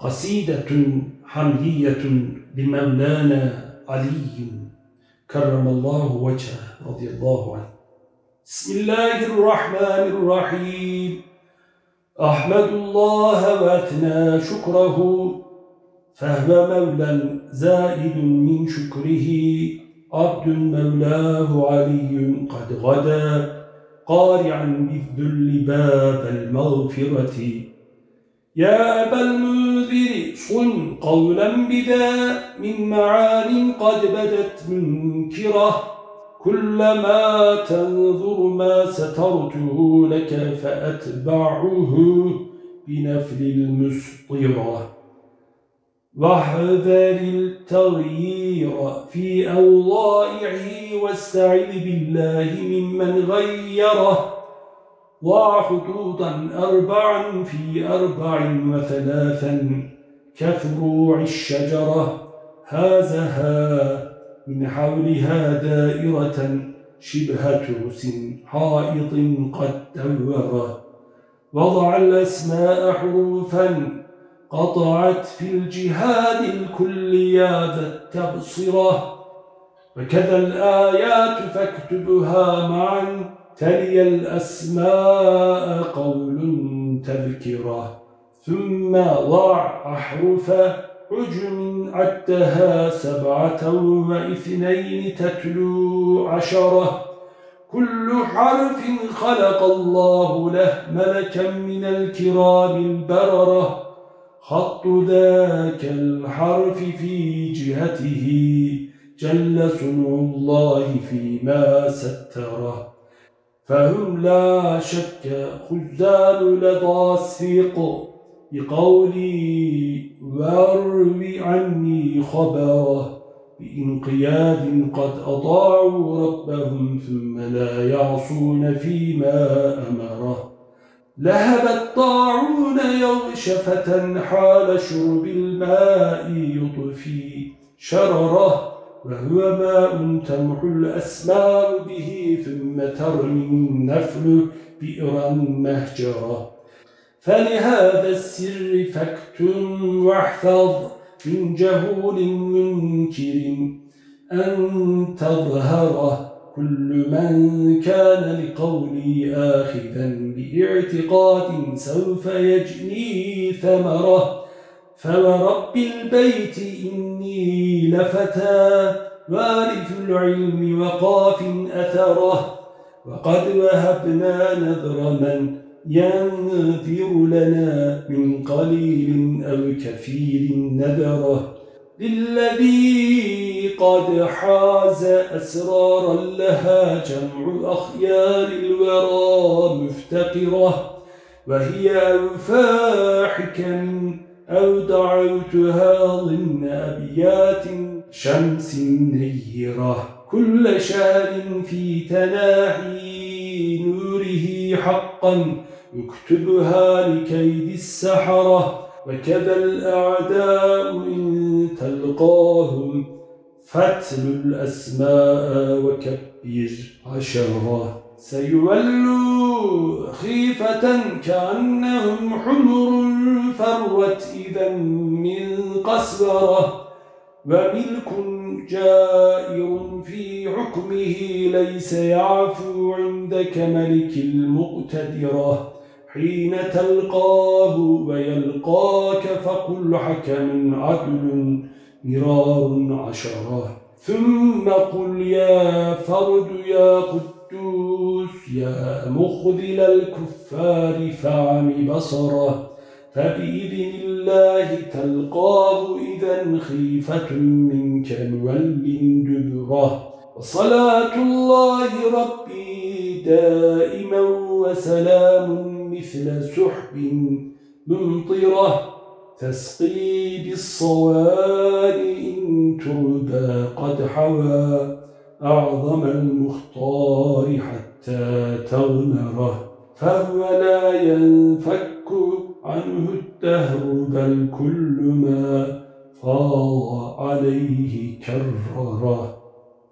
قصيدة حمدية لمولانا علي كرم الله وجهه رضي الله عنه. بسم الله الرحمن الرحيم. أحمد الله وأثنى شكره فهو مولى زائد من شكره. عبد مولاه علي قد غدا قارعا بالذل باب المغفرة. يا أبا المنذر صن قولا بذا من معان قد بدت منكرة كلما تنظر ما سترته لك فأتبعه بنفل المسطرة. واحذر التغيير في أوضائعه واستعذ بالله ممن غيره. ضع خطوطا أربعا في أربع وثلاثا كفروع الشجرة. هازها من حولها دائرة شبه ترس حائط قد دوره وضع الأسماء حروفا قطعت في الجهاد الكليات التبصرة. وكذا الآيات فاكتبها معا تلي الأسماء قول تذكرة ثم ضع أحرف عجم عدها سبعة واثنين تتلو عشرة. كل حرف خلق الله له ملكا من الكرام البررة. خط ذاك الحرف في جهته جل صنع الله فيما ستره. فهم لا شك خزان لدى السيق بقولي واروي عني خبره بإنقياد قد أطاعوا ربهم ثم لا يعصون فيما أمره. لهب الطاعون يغشفة حال شرب الماء يطفي شرره. وهو ماء تمحو الأسماء به ثم ترمي النفل بئرا مهجرة فلهذا السر فاكتم واحفظ من جهول منكر أن تظهره كل من كان لقولي آخذا بإعتقاد سوف يجني ثمره. فورب البيت إني لفتى وارث العلم وقاف أثره وقد وهبنا نذر من ينذر لنا من قليل أو كثير نذره للذي قد حاز أسرارا لها جمع أخيار الورى مفتقرة وهي أوفى حكم أو دعوتها ضمن أبيات شمس نيرة كل شهر في تناحي نوره حقا يكتبها لكيد السحرة وكذا الأعداء إن تلقاهم. فتل الأسماء وكبر عشرة سيولوا خيفة كأنهم حمر فروت إذا من قسورة وملك جائر في حكمه ليس يعفو عندك ملك المقتدرة. حين تلقاه ويلقاك فقل حكم عدل. مرار عشرة. ثم قل يا فرد يا قدوس يا مخذل الكفار فعم بصره. فبإذن الله تلقاه إذا خيفة منك نول دبره. وصلاة الله ربي دائما وسلام مثل سحب ممطرة. تسقي بالصوان إن تربى قد حوى. أعظم المختار حتى تغمره فهو لا ينفك عنه الدهر بل كل ما فاض عليه كرره